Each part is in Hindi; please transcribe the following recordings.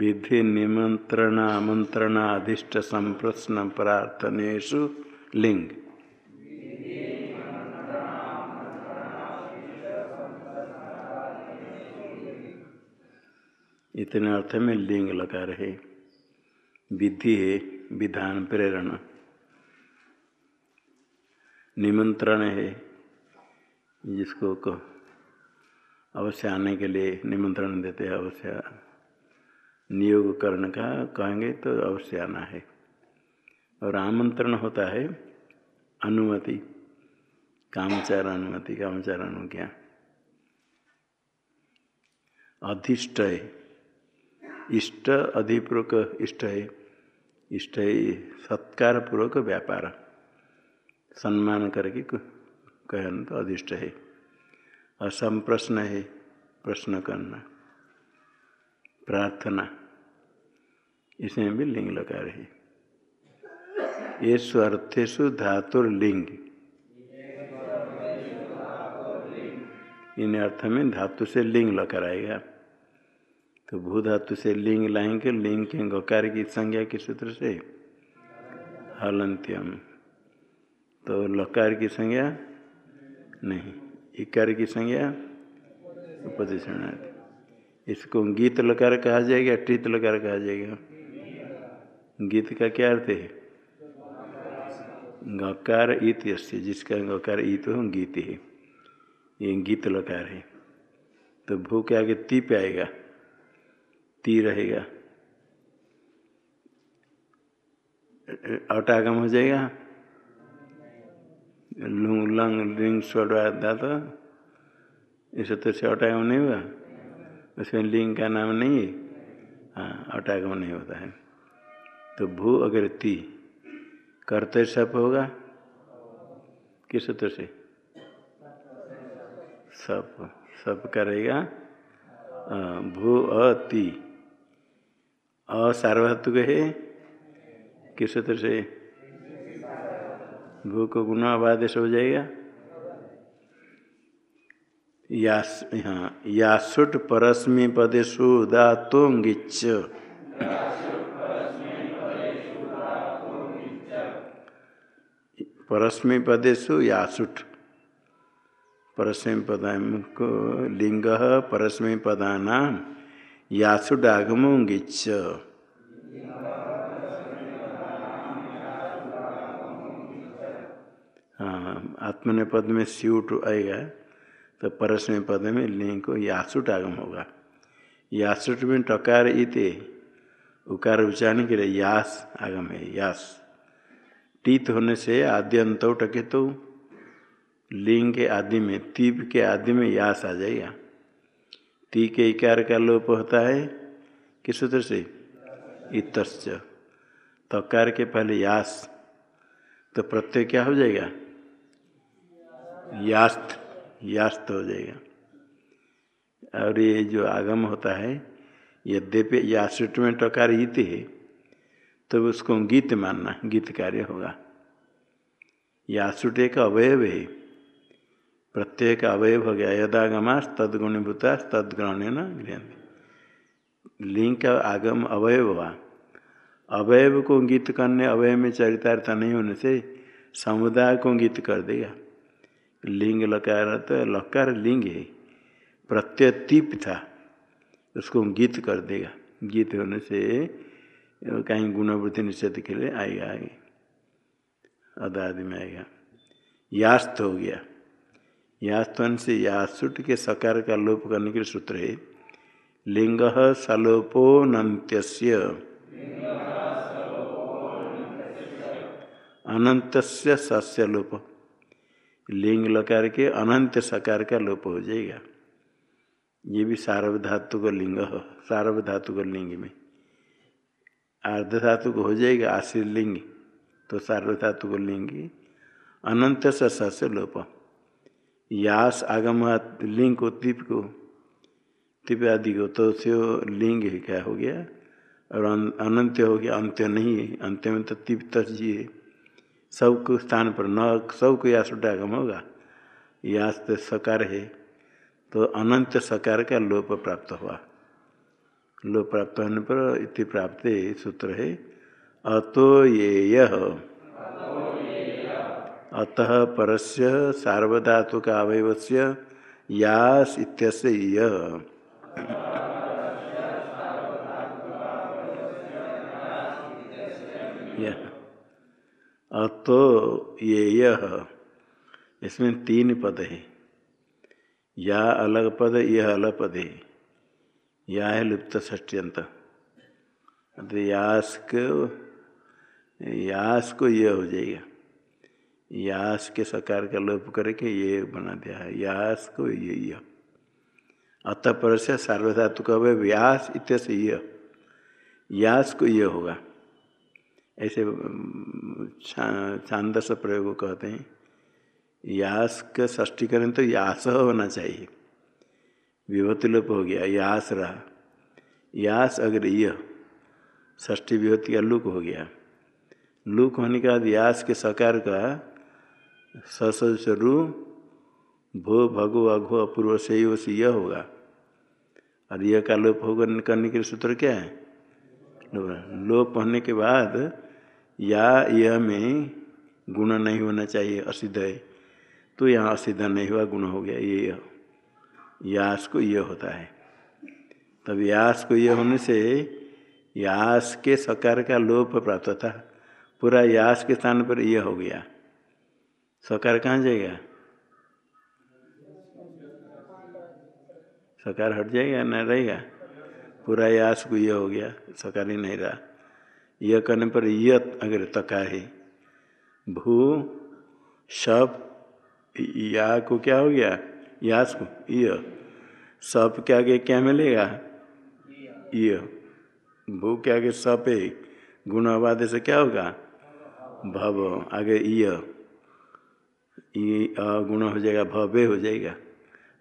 विधि निमंत्रण आमंत्रण अधिष्ट संप्रश्न प्रार्थनेशु लिंग। इतने अर्थ में लिंग लगा रहे। विधि है विधान प्रेरणा। निमंत्रण है, जिसको अवश्य आने के लिए निमंत्रण देते हैं, अवश्य नियोग करने का कहेंगे तो अवश्य आना है। और आमंत्रण होता है अनुमति, कामचार अनुमति, कामचार अनुज्ञा। अधिष्ट है इष्ट अधिपूर्वक इष्ट है इष्ट है सत्कार पूर्वक व्यापार। सम्मान करके कहन तो अधिष्ट है और संप्रश्न है, प्रश्न करना। प्रार्थना। इसमें भी लिंग लगा रहे ये स्वार्थेशु धातुर्लिंग इन अर्थ में धातु से लिंग लगा आएगा तो भू धातु से लिंग लाएँगे, लिंग के गकार की संज्ञा के सूत्र से हलंत्यम। तो लकार की संज्ञा नहीं, इकार की संज्ञा उपदेशनार्थ। इसको गीत लकार कहा जाएगा टीत लकार कहा जाएगा। गीत का क्या अर्थ है? गकार इत जिसका गकार इत हो, गीत है। ये गीत लकार है। तो भू के आगे ती पे आएगा। ती रहेगा। अटागम हो जाएगा। लुंग, लंग, लिंग स्वर्दा तो इस सूत्र से अटागम नहीं हुआ। उसमें लिंग का नाम नहीं है। हाँ अटागम नहीं होता है। तो भू अगर ती करते सप होगा? किस सूत्र से? सप सप करेगा। भू अति असार्वधातुक है? किस सूत्र से? भू को गुणावादेश हो जाएगा। यास हाँ यासुट परस्मी पदेशु धातुंगिच परस्मी पदेशु यासुट। परस्मी पदाम को लिंग परस्मी पदाना यासुट आगमोंगिच हाँ आत्मने पद में स्यूट आएगा तो परस्मय पद में लिंग को यासुट आगम होगा। यासुट में टकार इते, उकार उच्चारण के लिए यास आगम है यास। टीत होने से आद्य अंत टके तो लिंग के आदि में, तीप के आदि में यास आ जाएगा। ती के इकार का लोप होता है, किस सूत्र से? इतश्च। तकार के पहले यास। तो प्रत्यय क्या हो जाएगा? यास्त। यास्त हो जाएगा। और ये जो आगम होता है यद्यपि यासुट में टकार ही है। तो उसको गीत मानना गीत कार्य होगा। यासुट का अवयव है। प्रत्येक अवयव हो गया। यदागमास तदगुणीभूता तदग्रहण न गृहण लिंग का आगम अवयव हुआ। अवयव को गीत करने, अवयव में चरितार्थ नहीं होने से समुदाय को गीत कर देगा। लिंग लकार तो लकार लिंग है। प्रत्यय तीप था। उसको गीत कर देगा। गीत होने से कहीं गुणवृत्ति निषेध के लिए आएगा आगे अदादि में आएगा यास्त हो गया। यास्तवन से यासुट के सकार का लोप करने के लिए सूत्र है, लिंग सलोपो नंत्यस्य। अनंत सस्य लोप। लिंग लकार के अनंत सकार का लोप हो जाएगा। ये भी सार्वधातु का लिंग सार्वधातु का लिंग में। अर्ध धातु को हो जाएगा आशीर लिंग तो सार्वधातु को लिंग, अनंत से सस्य लोप। यास आगम लिंग को तिप को, तिप आदि को तो से लिंग है क्या हो गया? और अनंत हो गया अंत्य नहीं है अंत्य में तो तिप तजी है। सबको स्थान पर न, सबको यास उठागम होगा। यास तो सकार है तो अनंत सकार का लोप प्राप्त हुआ। लोप प्राप्त होने पर इति प्राप्त सूत्र है। अतो ये यह अतः परस्य सार्वधातुक अवयव से यास इत्यस्य अतो ये इसमें तीन पद है। या अलग पद, यह अलग पद है। या है लुप्त षष्ट्यंत यास को यास को यह हो जाएगा। यास के सकार का लोप करके ये बना दिया है। यास को ये यह अतः पर से सार्वधातु का व्यास इत्यसे यह यास को यह होगा। ऐसे छांदस प्रयोग कहते हैं। यास का ष्टीकरण तो यास होना चाहिए। विभूति लोप हो गया, यास रहा। यास अगर यह ष्ठी विभूति का लुक हो गया। लुक होने के बाद यास के सकार का ससु भो भगो अघो अपूर्व से ही से यह होगा। और यह का लोप होगा करने के सूत्र क्या है? लोप होने के बाद या यह में गुण नहीं होना चाहिए, असिद्ध है। तो यहाँ असिद्ध नहीं हुआ, गुण हो गया ये। यास को यह होता है। तब यास को यह होने से यास के सकार का लोप प्राप्त था पूरा यास के स्थान पर यह हो गया। सकार कहाँ जाएगा? सकार हट जाएगा न रहेगा? पूरा यास को यह हो गया। सकार ही नहीं रहा। यह करने पर यत अगर तका है। भू शब या को क्या हो गया? यास को यह सब के आगे क्या मिलेगा यह भू के आगे सप है गुण आबाद से क्या होगा भव आगे यह गुण हो जाएगा भव्य हो जाएगा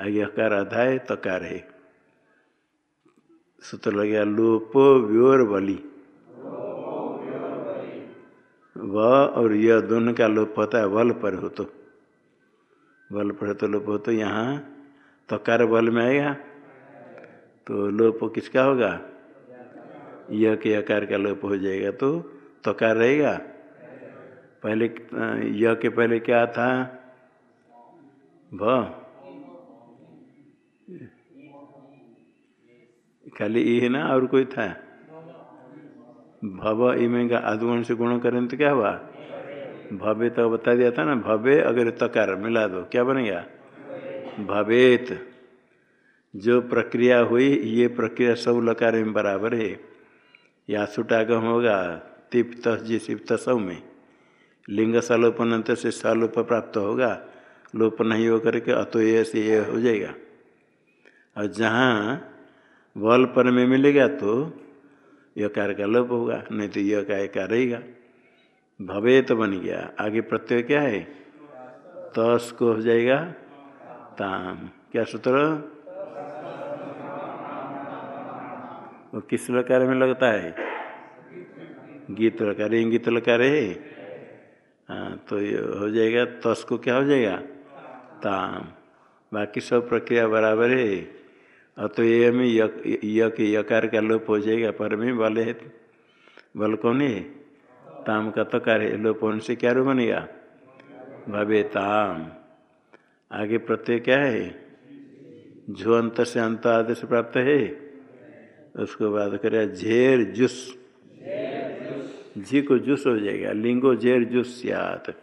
आगे अकार अधाय तकार है सूत्र लग गया लोपो व्योर बलि व और यह दोनों का लोप होता है वल पर हो तो बल पर तो लोप हो तो यहाँ तकार बल में आएगा। तो लोप किसका होगा? यह के आकार का लोप हो जाएगा तो तकार रहेगा। पहले यह के पहले क्या था? भ। खाली ये ना, और कोई था? भव इमे का आदुगुण से गुण करें तो क्या हुआ? भव्य तो बता दिया था ना, भव्य अगर तकार मिला दो। क्या बनेगा? भवेत। जो प्रक्रिया हुई, ये प्रक्रिया सब लकार में बराबर है। या सुटागम होगा, तिप्त जिप्त सब में। लिंग सलोपन से सलोप प्राप्त होगा। लोप नहीं हो करके अतो ये से ये हो जाएगा। और जहाँ बल पर में मिलेगा तो यकार का लोप होगा, नहीं तो यह का रहेगा। भवे तो बन गया। आगे प्रत्यय क्या है? तस को हो जाएगा। ताम। क्या सूत्र? वो किस लकार में लगता है? गीत लकार गीत लकार है। हाँ तो ये हो जाएगा। तस को क्या हो जाएगा? ताम। बाकी सब प्रक्रिया बराबर है। अतो ये में य के यकार का लोप हो जाएगा। पर में बल है। बल कौन है? ताम का तकार है लोप होने से क्या रू बनेगा भवे ताम आगे प्रत्यय क्या है? जो अंत से अंत आदेश प्राप्त है, उसको बाद करे झेर जुस। जी को जुस हो जाएगा, लिंगो झेर जुस सियात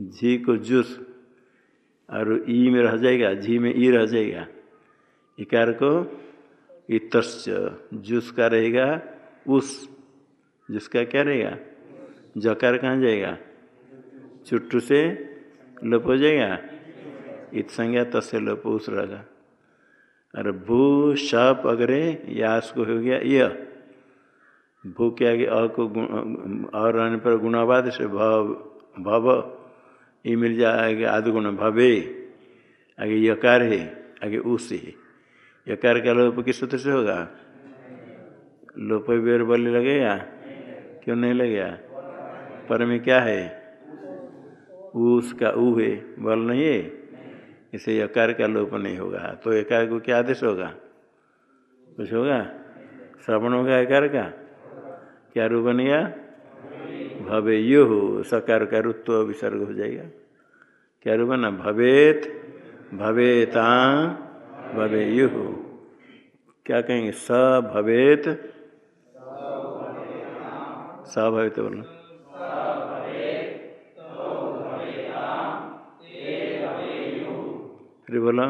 जी को जुस, और ई में रह जाएगा, झी में ई रह जाएगा। इकार को इतस्य जुस का रहेगा, उस, जिसका क्या रहेगा? जकार कहाँ जाएगा? चुट्टू से लोप हो जाएगा? इत संज्ञा तस्य लोप, उस रहेगा और भू शप अगरे यास को हो गया यह भू के आगे अ को और रहने पर गुणाबाद से भव भव। ये मिल जाएगा आदि गुण, भवे। आगे यकार है, आगे उस है। यकार का लोप किस सूत्र से होगा? लोप बेर बल लगेगा? क्यों नहीं लगेगा? पर में क्या है? उस का ऊ है, बल नहीं है? इसे यकार का लोप नहीं होगा। तो एकार को क्या आदेश होगा? कुछ होगा? श्रवण होगा एकार का? क्या रूप बनेगा भवे यु हो सकार का रुत्व विसर्ग हो जाएगा। क्या रूप बना? भवेत, भवेता भवे यु क्या कहेंगे? स भवेत। स भवेत बोलो फिर बोलो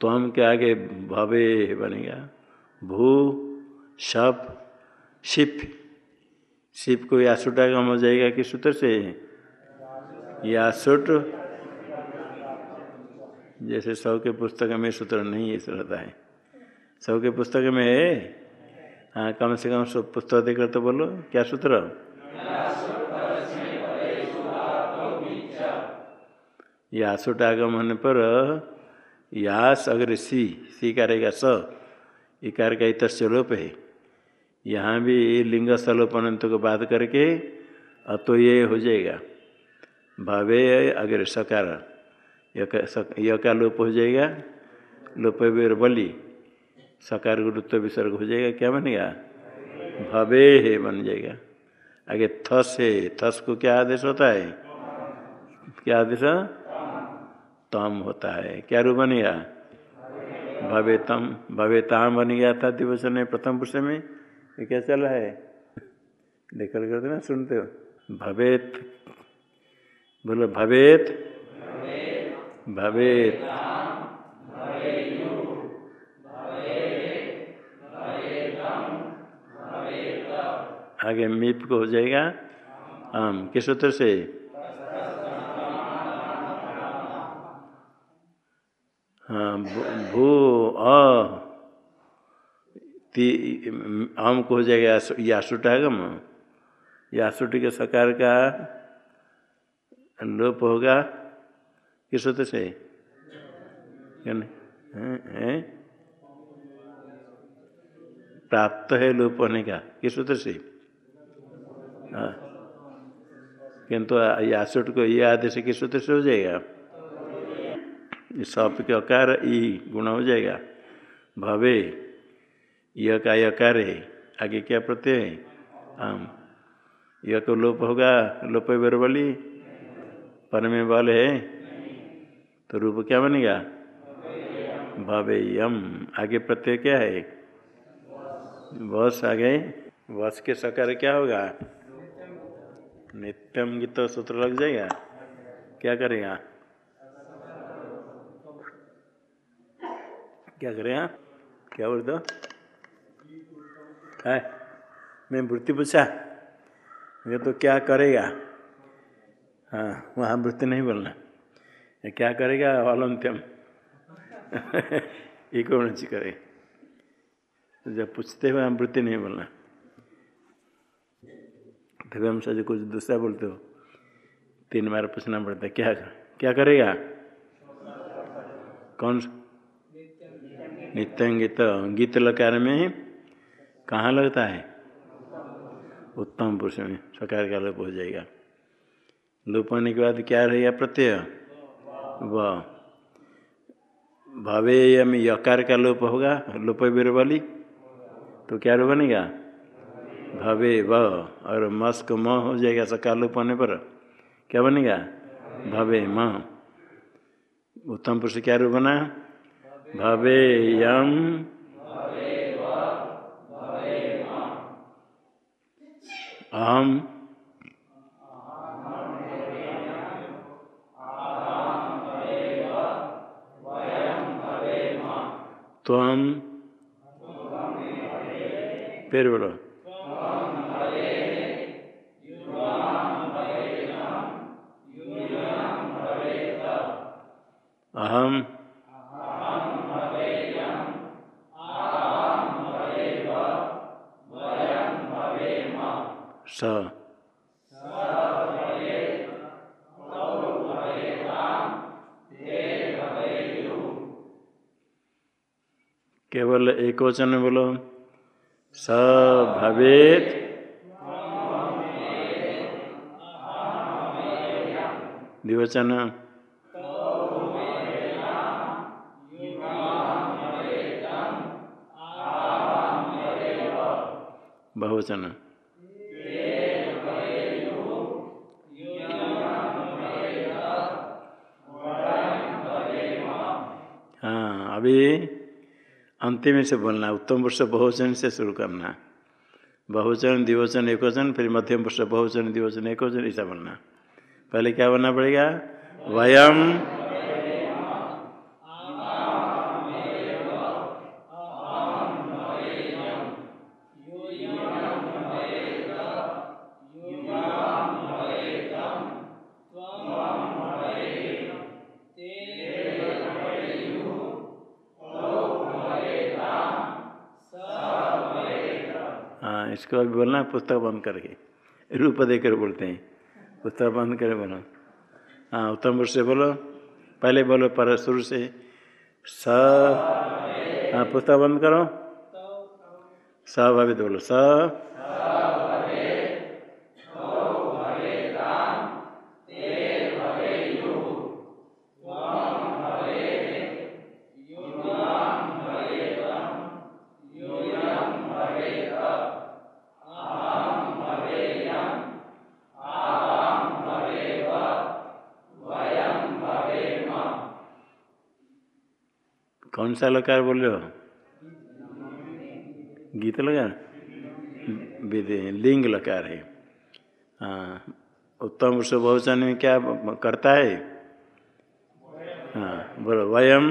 तो हम के आगे? भवे बनेगा। भू शप शिप शिप को यासुटा कम हो जाएगा किस सूत्र से? यासुट जैसे सौ के पुस्तक में सूत्र नहीं ऐसा रहता है। सौ के पुस्तक में? है हाँ कम से कम सब पुस्तक देकर तो बोलो। क्या सूत्र? यासुट आगम होने पर यास अगर सी सी का रहेगा स। इकार का इत लोप है। यहाँ भी लिंग सलोपनंत को बात करके अतो ये हो जाएगा। भावे अगर सकार य का लोप हो जाएगा, लोप बलि, सकार गुरुत्व विसर्ग हो जाएगा, क्या बनेगा भवे है बन जाएगा। आगे थस है, थस को क्या आदेश होता है? क्या आदेश? तम होता है। क्या रूप बनेगा भवे तम, भवे ताम बन गया था दिवस ने प्रथम पुरुष में। ये क्या चल रहा है? देखकर करते ना सुनते हो। भवेत। बोलो, भवेत। भवेत। आगे मीप को हो जाएगा। आम, किस सूत्र से? हाँ भू, अ। आम को हो जाएगा यासुटागम। यासुटी के सकार का लोप होगा। किस सूत्र से? प्राप्त है लोप होने का। किस सूत्र से? हाँ। किंतु यासुट को ये आदेश किस सूत्र से हो जाएगा? सप के अकार ई गुण हो जाएगा। भवे यह का यकार है आगे क्या प्रत्यय है? आम। यह को लोप होगा, लोप बेरबली पर में बल है। तो रूप क्या बनेगा? भवे यम आगे प्रत्यय क्या है? बस आगे बस के सकार क्या होगा? नित्यम गीत सूत्र लग जाएगा। क्या करेगा? क्या करेगा? क्या बोल दो है? मैं वृत्ति पूछा। ये तो क्या करेगा? हाँ वहाँ वृत्ति नहीं बोलना। ये क्या करेगा? अलंत्यम। ये कौन सी करे तो जब पूछते हो हम वृत्ति नहीं बोलना। तभी हम सज कुछ दूसरा बोलते हो, तीन बार पूछना पड़ता क्या क्या करेगा? कौन नित्य गीत गीत लकार में कहाँ लगता है? उत्तम पुरुष में, सकार का लोप हो जाएगा। लोप होने के बाद क्या रहेगा प्रत्यय। वह। भवे में यकार का लोप होगा, लोप बीरबली तो क्या रूप बनेगा? भवे व और मस्क म हो जाएगा सकार लोप होने पर। क्या बनेगा? भवे म। उत्तम पुरुष क्या रूप बना? भवे यम अहम तो हम फिर बोलो। अहम स। केवल एक वचन में बोलो। स भवेत। द्विवचन। बहुवचन। अभी अंतिम से बोलना, उत्तम पुरुष बहुवचन से शुरू करना। बहुवचन द्विवचन एक वचन फिर मध्यम पुरुष बहुवचन द्विवचन एक वचन ऐसा बोलना। पहले क्या बनना पड़ेगा? वयम इसको अभी बोलना पुस्तक बंद करके। रूप देकर बोलते हैं, पुस्तक बंद कर बोलो। हाँ उत्तम पुरुष से बोलो। पहले बोलो, पर शुरू से। स हाँ पुस्तक बंद करो। स्वाभाविक बोलो, स। सा लकार बोल रहे हो? गीत लकार विधि लिंग लकार है हाँ उत्तम पुरुष बहुचन में क्या करता है? हाँ बोलो, वयम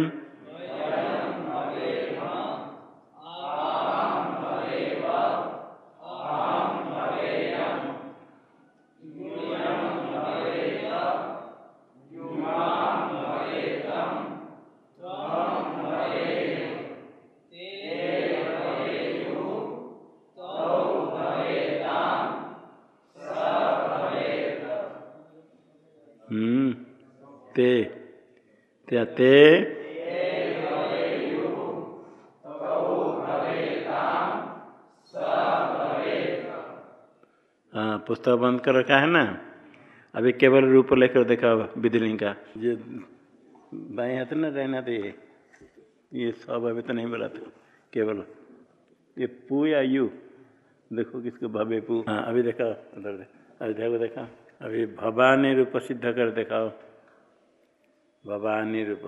त्या ते हाँ पुस्तक बंद कर रखा है ना? अभी केवल रूप लेकर देखा विधिलिंग का। ये बाएँ हाथ ना रहना तो ये? ये सब अभी तो नहीं बोला था, केवल। ये पू या यू? देखो किसको भव्य पू। हाँ अभी देखा, उधर दे, अयोध्या को देखा। अभी भवानी रूप सिद्ध कर दिखाओ भवानी रूप।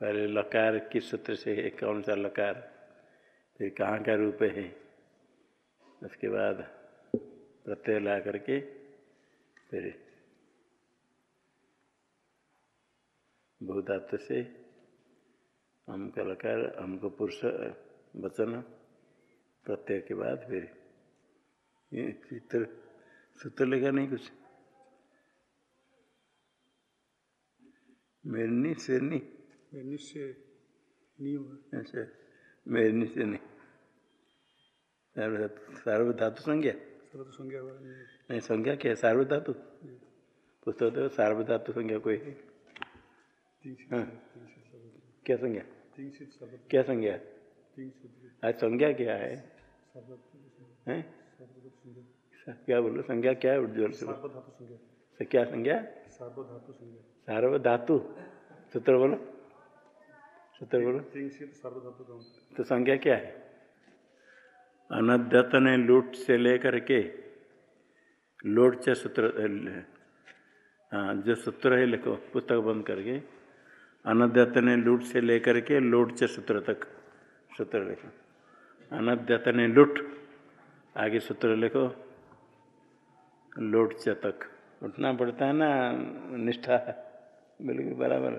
पहले लकार किस सूत्र से है? कौन सा लकार? फिर कहाँ का रूप है? उसके बाद प्रत्यय ला करके फिर बहुधातु से हम का लकार, हमको पुरुष, वचन, प्रत्यय के बाद फिर ये चित्र सूत्र लेगा नहीं कुछ। मेरनी शेरनी नहीं हुआ अच्छा मेरनी से नहीं सार्वधातु संज्ञा? संज्ञा नहीं संज्ञा क्या है? सार्वधातु? पुस्तक तो सार्वधातु संज्ञा कोई। है। हाँ। से क्या संज्ञा? से क्या संज्ञा? आज संज्ञा क्या है? हैं? क्या बोलो संज्ञा क्या है उज्ज्वल से? बोलो। तो क्या संज्ञा? सार्वधातु संज्ञा। सार्वधातु। सूत्र बोलो। सूत्र बोलो। होता तो संज्ञा क्या है? अनद्यत ने लूट से लेकर के लोट से सूत्र हाँ जो सूत्र है लिखो पुस्तक बंद करके अनद्यत ने लूट से लेकर के लोट से सूत्र तक सूत्र लिखो। अनद्यत ने लूट आगे सूत्र लिखो। लोट चतक उठना पड़ता है ना, निष्ठा बिल्कुल बराबर।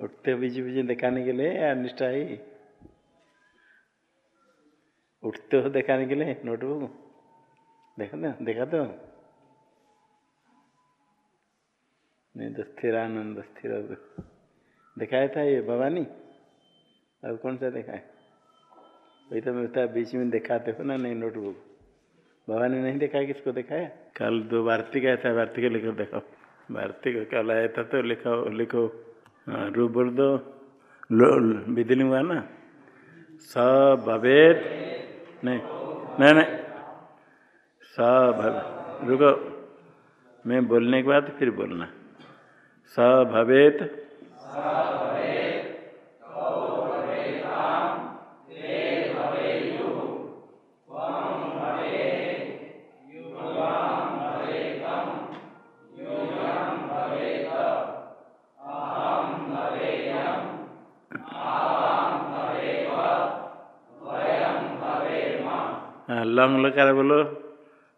उठते बीच बीच दिखाने के लिए या निष्ठा ही? उठते हो दिखाने के लिए, नोटबुक? देखा दो देखा दो। नहीं तो स्थिरानंद स्थिर दिखाया था ये भवानी? अब कौन सा दिखाए वही तो है बीच में दिखाते हो ना नहीं नोटबुक भवानी नहीं दिखाया किसको दिखाया? कल दो वार्तिक आया था वार्तिक लिखो देखो। वार्तिक कल आया था तो लिखो लिखो। हाँ, रू बोल दो। लो विधि हुआ ना? स भवेत नहीं नहीं नहीं। स रुको। मैं बोलने के बाद फिर बोलना। स भवेत लंग लकार बोलो?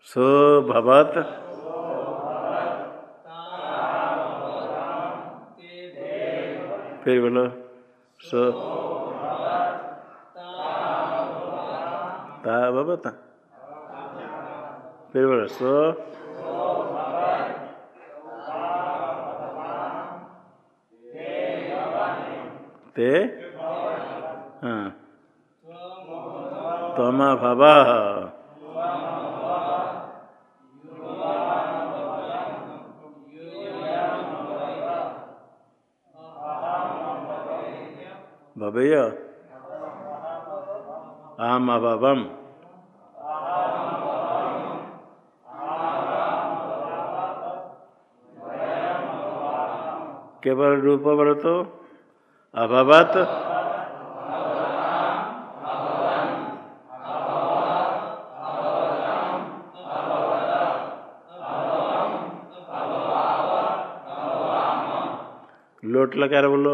सो भवत फिर बोलो, सो ता भवत फिर बोलो, सो ते हाँ। तम भव। भवय। आम अभवम केवल रूप बोलो तो अभवत। लोट लगा बोलो